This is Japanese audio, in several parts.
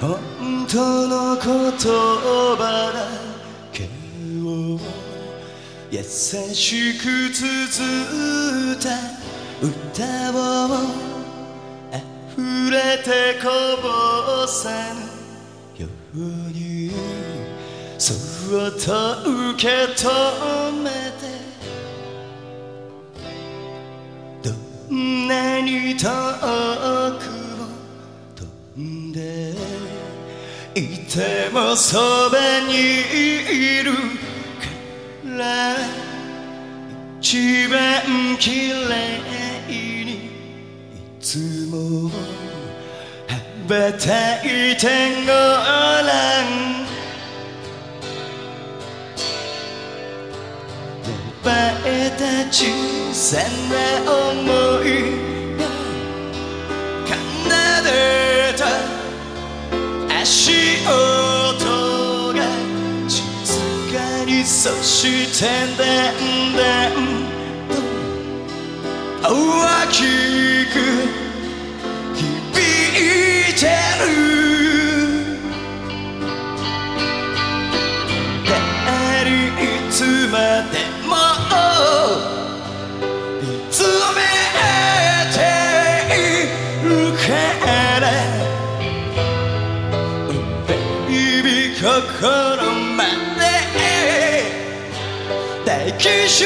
本当の言葉だけを優しく綴った歌を溢れてこぼさぬようにそっと受け止めてどんなに遠くいてもそばにいる。から一番綺麗にいつも羽ばたいてごらん。芽生えた小さな想いが奏でたそしてだんだんと大きく響いてる誰いつまでも見つめているからベイビー心抱きし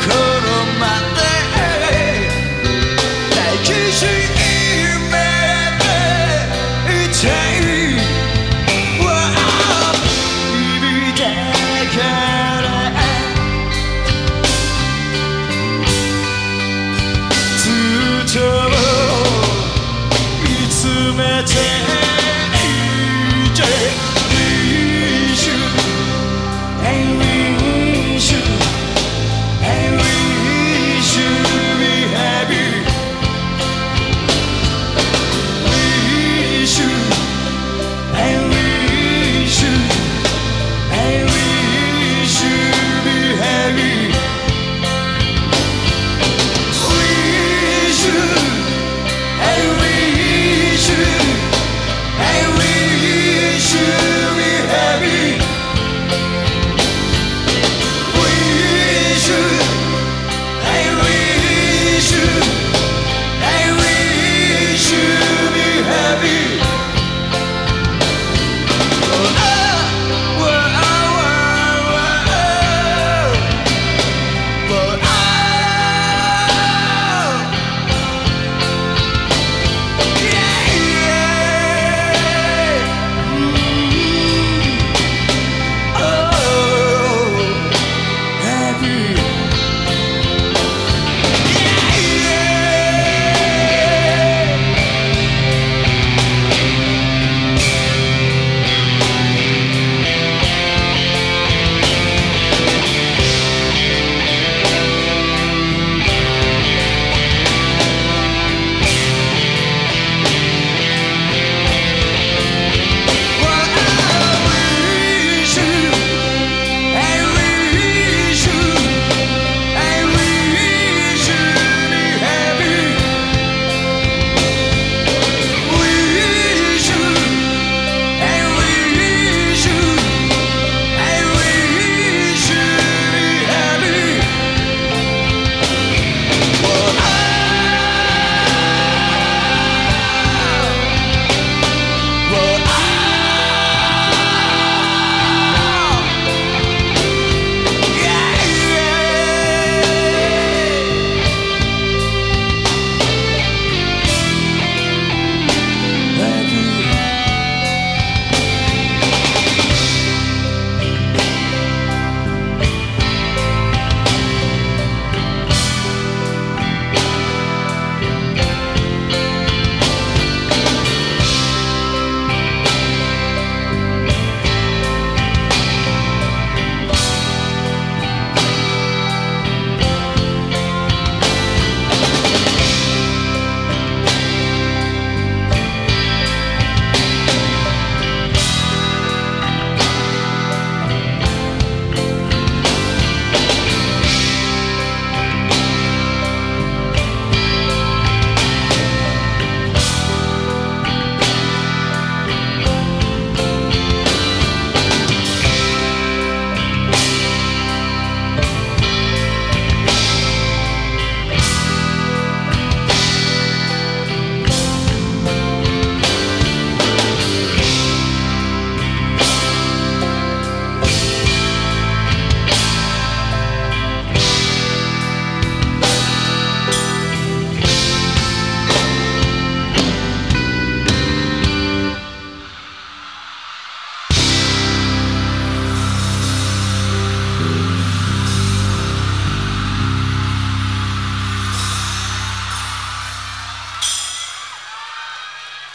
could.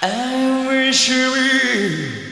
I wish you